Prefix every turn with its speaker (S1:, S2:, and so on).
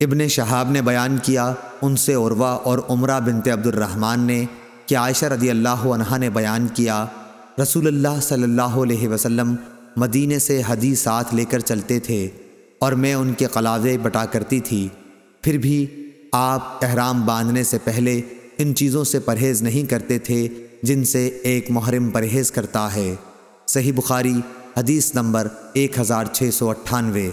S1: ابن شہاب نے بیان کیا، ان سے عروہ اور عمرہ بنت عبد الرحمن نے کہ عائشہ رضی اللہ عنہ نے بیان کیا، رسول اللہ صلی اللہ علیہ وسلم مدینے سے حدیث ساتھ لے کر چلتے تھے اور میں ان کے قلاوے بٹا کرتی تھی۔ پھر بھی آپ احرام باندھنے سے پہلے ان چیزوں سے پرہیز نہیں کرتے تھے جن سے ایک محرم پرہیز کرتا ہے۔ صحیح بخاری حدیث نمبر ایک ہزار چھ سو اٹھانوے۔